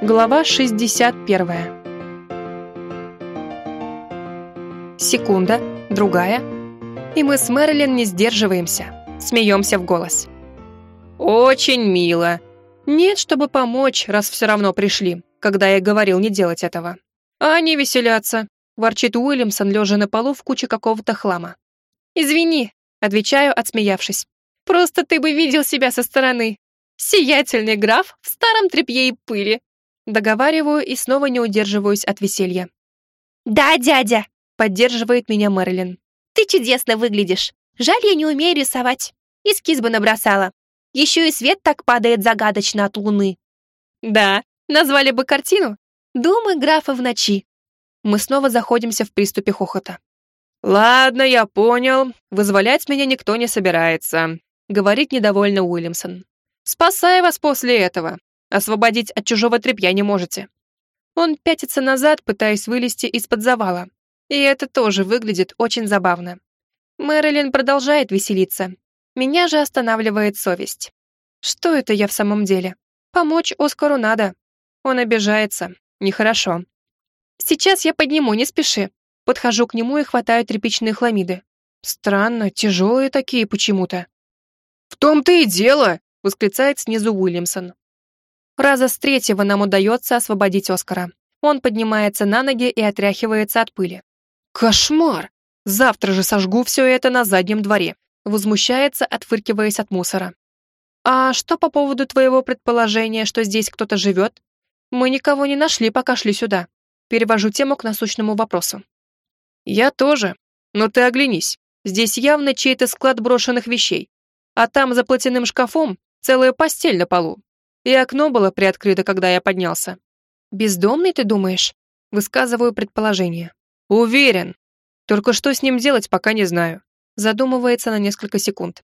Глава 61. Секунда, другая, и мы с Мэрилин не сдерживаемся, смеемся в голос. «Очень мило. Нет, чтобы помочь, раз все равно пришли, когда я говорил не делать этого. А они веселятся», — ворчит Уильямсон, лежа на полу в куче какого-то хлама. «Извини», — отвечаю, отсмеявшись. «Просто ты бы видел себя со стороны. Сиятельный граф в старом тряпье и пыли». Договариваю и снова не удерживаюсь от веселья. «Да, дядя!» — поддерживает меня Мэрилин. «Ты чудесно выглядишь. Жаль, я не умею рисовать. Эскиз бы набросала. Еще и свет так падает загадочно от луны. Да, назвали бы картину «Думы графа в ночи». Мы снова заходимся в приступе хохота. «Ладно, я понял. Вызволять меня никто не собирается», — говорит недовольно Уильямсон. «Спасай вас после этого. Освободить от чужого тряпья не можете». Он пятится назад, пытаясь вылезти из-под завала. И это тоже выглядит очень забавно. Мэрилин продолжает веселиться, меня же останавливает совесть. Что это я в самом деле? Помочь Оскару надо. Он обижается. Нехорошо. Сейчас я подниму, не спеши. Подхожу к нему и хватаю тряпичные хламиды. Странно, тяжелые такие почему-то. «В том-то и дело!» — восклицает снизу Уильямсон. Раза с третьего нам удается освободить Оскара. Он поднимается на ноги и отряхивается от пыли. «Кошмар! Завтра же сожгу все это на заднем дворе возмущается, отфыркиваясь от мусора. «А что по поводу твоего предположения, что здесь кто-то живет? Мы никого не нашли, пока шли сюда». Перевожу тему к насущному вопросу. «Я тоже. Но ты оглянись. Здесь явно чей-то склад брошенных вещей. А там за платяным шкафом целая постель на полу. И окно было приоткрыто, когда я поднялся. Бездомный, ты думаешь?» Высказываю предположение. «Уверен. Только что с ним делать, пока не знаю задумывается на несколько секунд.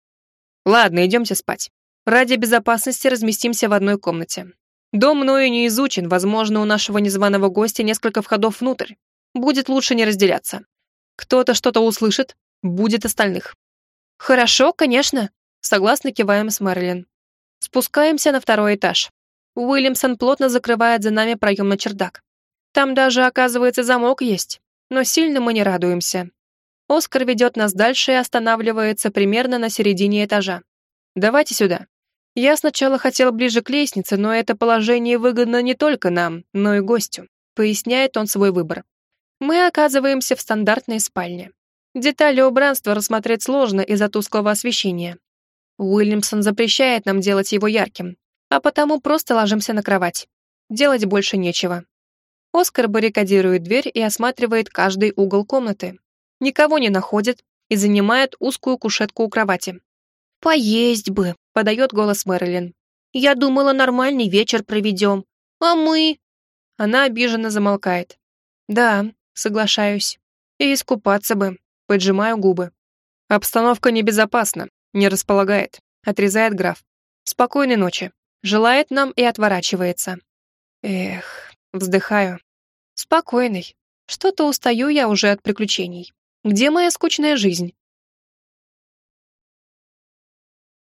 Ладно, идемте спать. Ради безопасности разместимся в одной комнате. Дом мною не изучен, возможно, у нашего незваного гостя несколько входов внутрь. Будет лучше не разделяться. Кто-то что-то услышит, будет остальных. Хорошо, конечно, согласно киваем с Мэрилин. Спускаемся на второй этаж. Уильямсон плотно закрывает за нами проем на чердак. Там даже, оказывается, замок есть, но сильно мы не радуемся. Оскар ведет нас дальше и останавливается примерно на середине этажа. «Давайте сюда». Я сначала хотел ближе к лестнице, но это положение выгодно не только нам, но и гостю, поясняет он свой выбор. Мы оказываемся в стандартной спальне. Детали убранства рассмотреть сложно из-за тусклого освещения. Уильямсон запрещает нам делать его ярким, а потому просто ложимся на кровать. Делать больше нечего. Оскар баррикадирует дверь и осматривает каждый угол комнаты, никого не находит и занимает узкую кушетку у кровати. «Поесть бы», — подает голос Мэрилин. «Я думала, нормальный вечер проведем. А мы...» Она обиженно замолкает. «Да, соглашаюсь. И искупаться бы», — поджимаю губы. «Обстановка небезопасна, не располагает», — отрезает граф. «Спокойной ночи». Желает нам и отворачивается. Эх, вздыхаю. Спокойный. Что-то устаю я уже от приключений. Где моя скучная жизнь?